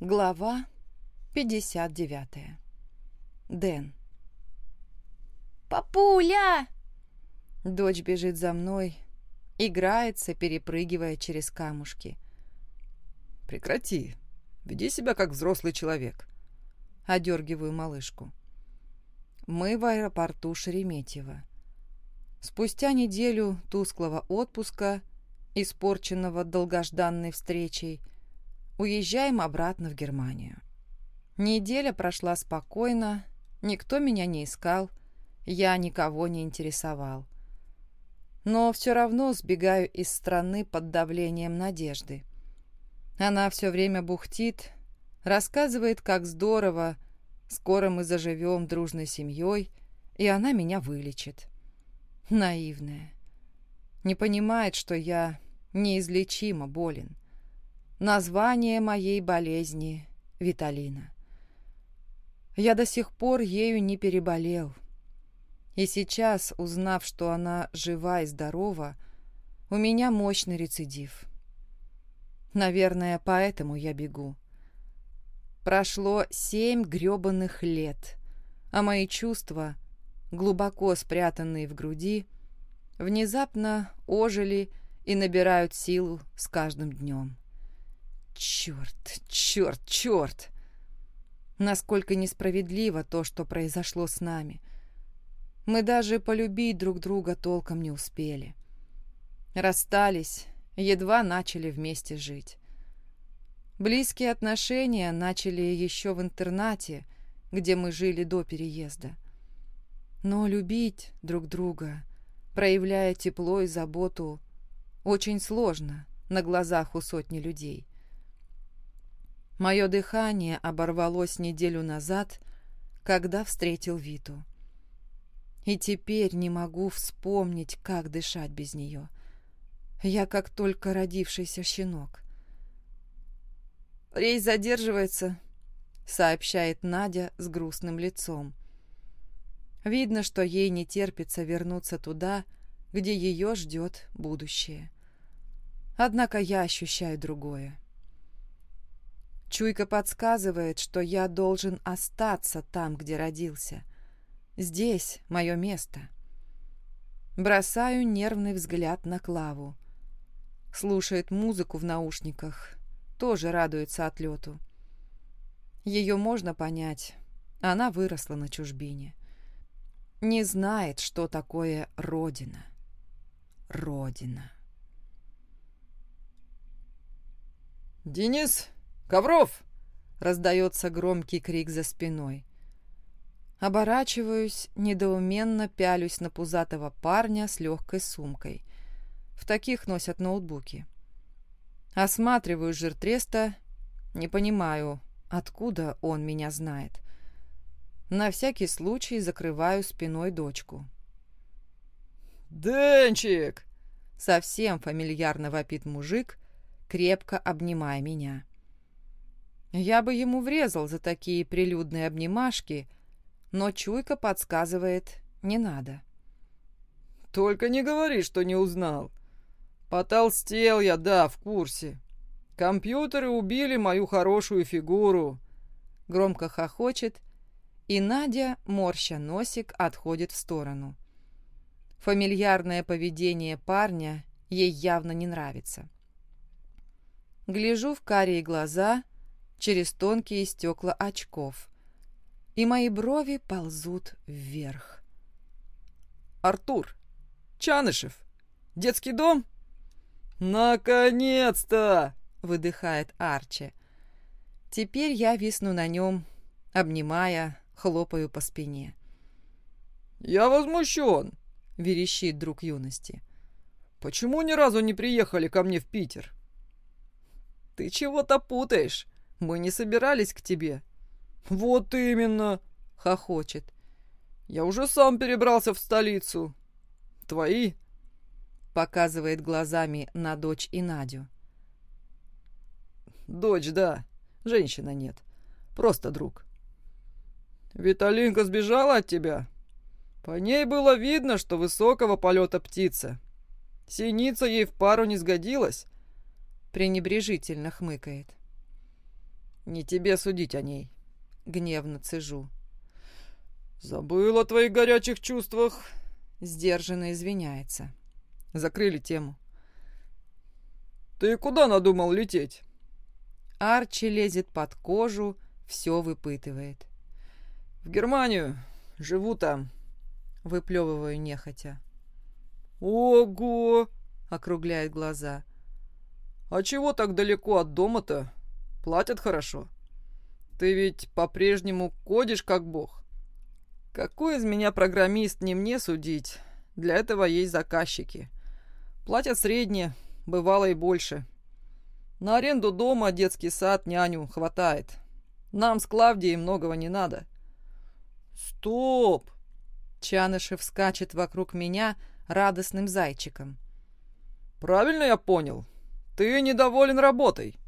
Глава 59. Дэн. «Папуля!» Дочь бежит за мной, играется, перепрыгивая через камушки. «Прекрати. Веди себя как взрослый человек». Одергиваю малышку. Мы в аэропорту Шереметьево. Спустя неделю тусклого отпуска, испорченного долгожданной встречей, уезжаем обратно в Германию. Неделя прошла спокойно, никто меня не искал, я никого не интересовал. Но все равно сбегаю из страны под давлением надежды. Она все время бухтит, рассказывает, как здорово, скоро мы заживем дружной семьей, и она меня вылечит. Наивная. Не понимает, что я неизлечимо болен. Название моей болезни — Виталина. Я до сих пор ею не переболел. И сейчас, узнав, что она жива и здорова, у меня мощный рецидив. Наверное, поэтому я бегу. Прошло семь грёбаных лет, а мои чувства, глубоко спрятанные в груди, внезапно ожили и набирают силу с каждым днем. Черт, черт, черт! Насколько несправедливо то, что произошло с нами. Мы даже полюбить друг друга толком не успели. Расстались, едва начали вместе жить. Близкие отношения начали еще в интернате, где мы жили до переезда. Но любить друг друга, проявляя тепло и заботу, очень сложно на глазах у сотни людей. Мое дыхание оборвалось неделю назад, когда встретил Виту. И теперь не могу вспомнить, как дышать без нее. Я как только родившийся щенок. «Рейс задерживается», — сообщает Надя с грустным лицом. Видно, что ей не терпится вернуться туда, где ее ждет будущее. Однако я ощущаю другое. Чуйка подсказывает, что я должен остаться там, где родился. Здесь мое место. Бросаю нервный взгляд на Клаву. Слушает музыку в наушниках, тоже радуется отлету. Ее можно понять, она выросла на чужбине. Не знает, что такое Родина. Родина. «Денис, «Ковров!» — раздается громкий крик за спиной. Оборачиваюсь, недоуменно пялюсь на пузатого парня с легкой сумкой. В таких носят ноутбуки. Осматриваю жиртреста, не понимаю, откуда он меня знает. На всякий случай закрываю спиной дочку. «Денчик!» Совсем фамильярно вопит мужик, крепко обнимая меня. Я бы ему врезал за такие прилюдные обнимашки, но чуйка подсказывает «не надо». «Только не говори, что не узнал. Потолстел я, да, в курсе. Компьютеры убили мою хорошую фигуру». Громко хохочет, и Надя, морща носик, отходит в сторону. Фамильярное поведение парня ей явно не нравится. Гляжу в карие глаза — через тонкие стекла очков, и мои брови ползут вверх. «Артур! Чанышев! Детский дом?» «Наконец-то!» — выдыхает Арчи. Теперь я висну на нем, обнимая, хлопаю по спине. «Я возмущен!» — верещит друг юности. «Почему ни разу не приехали ко мне в Питер?» «Ты чего-то путаешь. Мы не собирались к тебе». «Вот именно!» — хохочет. «Я уже сам перебрался в столицу. Твои?» Показывает глазами на дочь и Надю. «Дочь, да. Женщина нет. Просто друг». «Виталинка сбежала от тебя?» По ней было видно, что высокого полета птица. Синица ей в пару не сгодилась. Пренебрежительно хмыкает. Не тебе судить о ней. Гневно цежу. Забыл о твоих горячих чувствах. Сдержанно извиняется. Закрыли тему. Ты куда надумал лететь? Арчи лезет под кожу, все выпытывает. В Германию. Живу там. Выплевываю нехотя. Ого! Округляет глаза. А чего так далеко от дома-то? Платят хорошо. Ты ведь по-прежнему кодишь как бог. Какой из меня программист, не мне судить. Для этого есть заказчики. Платят средние, бывало и больше. На аренду дома, детский сад, няню хватает. Нам с Клавдией многого не надо. Стоп! Чанышев скачет вокруг меня радостным зайчиком. Правильно я понял? Ты недоволен работой?